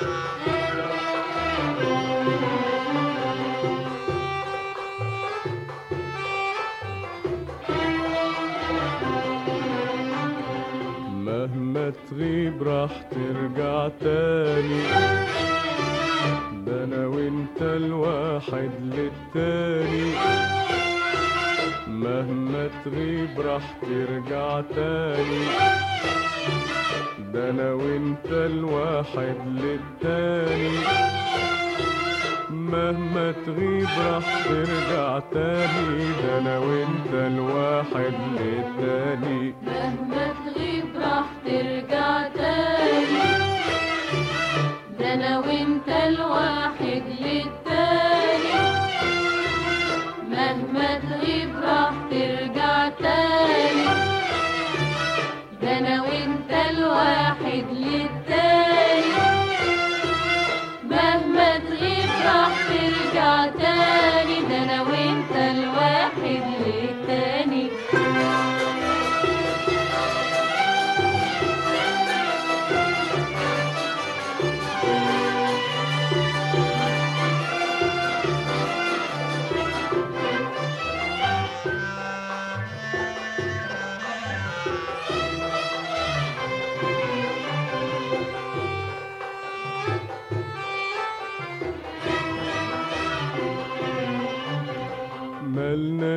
مهما تغيب راح ترجع تاني. ده أنا وأنت الواحد للتاني. مهما تغيب راح ترجع تاني ده أنا وأنت الواحد للتاني. مهما تغيب راح ترجع تاني ده أنا وأنت الواحد للتاني. مهما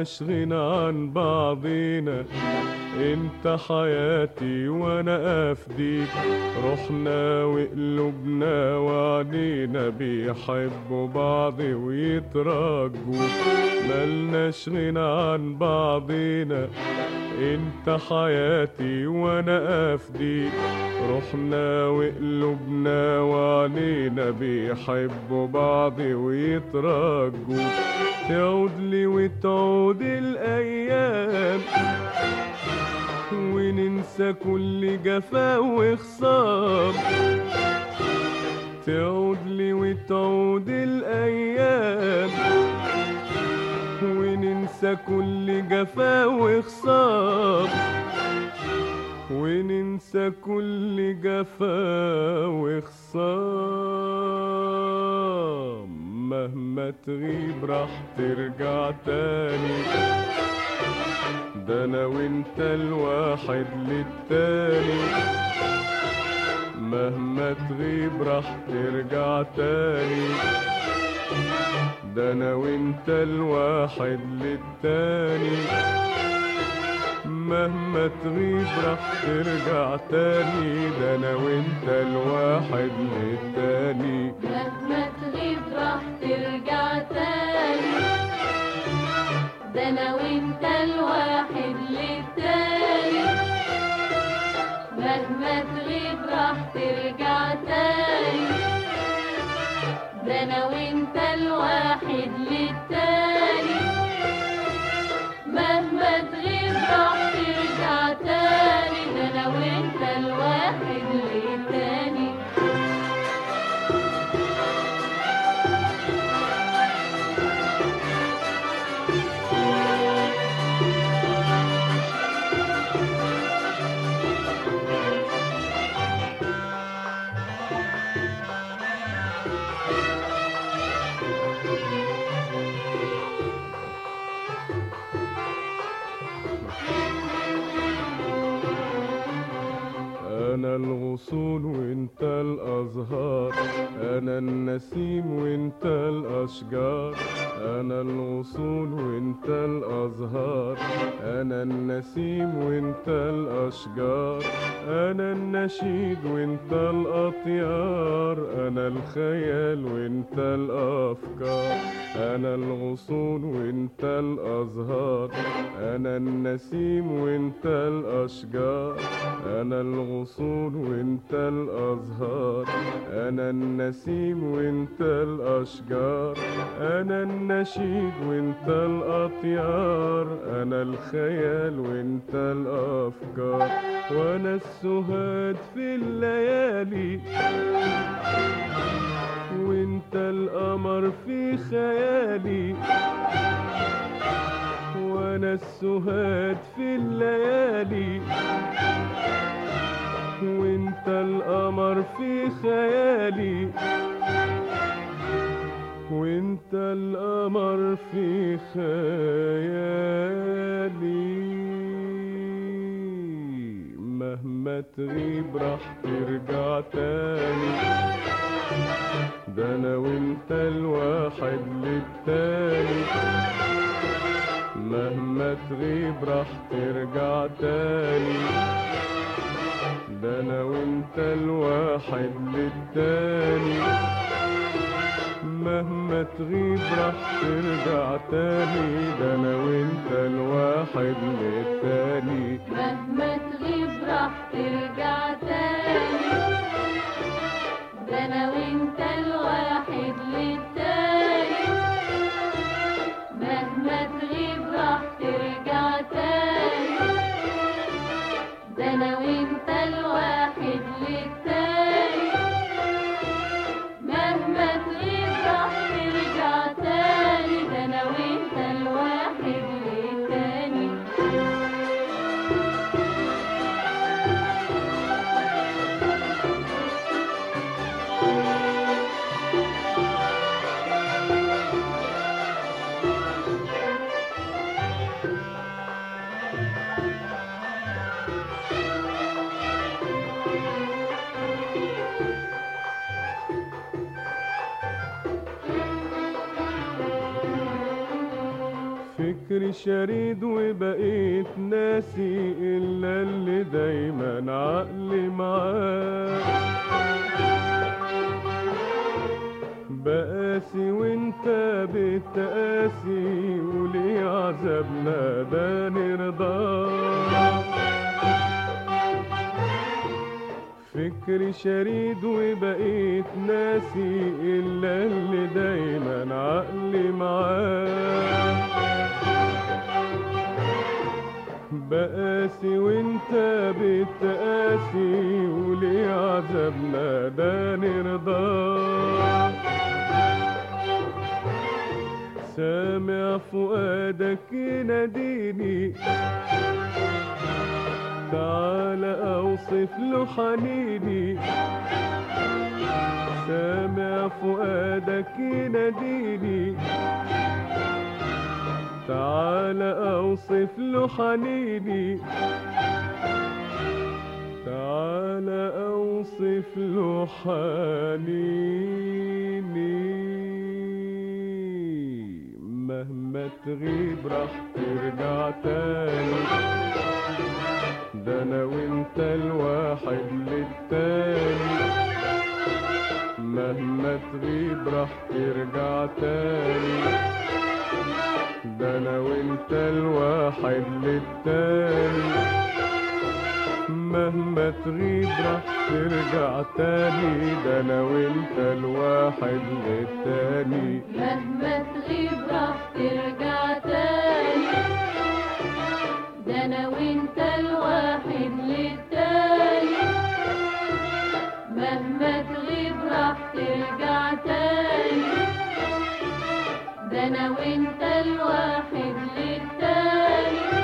ملناش غنى عن بعضينا انت حياتي وأنا افديك. روحنا وقلوبنا وعنينا بيحبوا بعض ويترجوا. ملناش غنى عن بعضينا انت حياتي وأنا افديك. روحنا وقلوبنا وعنينا بيحبوا بعض ويترجوا. تعود لي وتعود الأيام وننسى كل جفا وخصام. تعود لي وتعود الأيام وننسى كل جفا وخصام. وننسى كل جفا وخصام. مهما تغيب راح ترجع تاني. ده أنا وانت الواحد للتاني. مهما تغيب راح ترجع تاني. ده أنا وانت الواحد للتاني. مهما تغيب راح ترجع تاني. ده أنا وانت الواحد للتاني. la loi. الغصون وأنت الأزهار أنا النسيم وأنت الأشجار أنا الغصون وأنت الأزهار أنا النسيم وأنت الأشجار أنا النشيد وأنت الأطيار أنا الخيال وأنت الأفكار أنا الغصون وأنت الأزهار أنا النسيم وأنت الأشجار أنا الغصون وأنت الأزهار أنا النسيم وأنت الأشجار. أنا النشيد وأنت الأطيار. أنا الخيال وأنت الأفكار. وأنا السهاد في الليالي. وأنت القمر في خيالي. وأنا السهاد في الليالي. القمر في خيالي. وإنت القمر في خيالي. مهما تغيب راح ترجع تاني. ده أنا وإنت الواحد للتاني. مهما تغيب راح ترجع تاني. ده أنا وانت الواحد للتاني. مهما تغيب راح ترجع تاني. ده أنا وانت الواحد للتاني. مهما تغيب راح ترجع تاني. فكري شريد وبقيت ناسي إلا اللي دايما عقلي معاه. بقاسي وانت بتقاسي وليه عذابنا؟ ده نرضاه فكري شريد وبقيت ناسي إلا اللي دايما عقلي معاه. بقاسي وإنت بتقاسي وليه عذابنا ده نرضاه سامع فؤادك يناديني. تعال أوصف له حنيني سامع فؤادك يناديني تعال أوصف له حنيني تعال أوصف له حنيني مهما تغيب راح ترجع تاني. ده أنا وانت الواحد للتاني. مهما تغيب راح ترجع تاني. ده أنا وانت الواحد للتاني. مهما تغيب راح ترجع تاني. ده أنا وانت الواحد للتاني. مهما تغيب راح ترجع تاني. ده أنا وإنت الواحد للتاني مهما تغيب راح ترجع تاني. ده أنا وإنت الواحد للتاني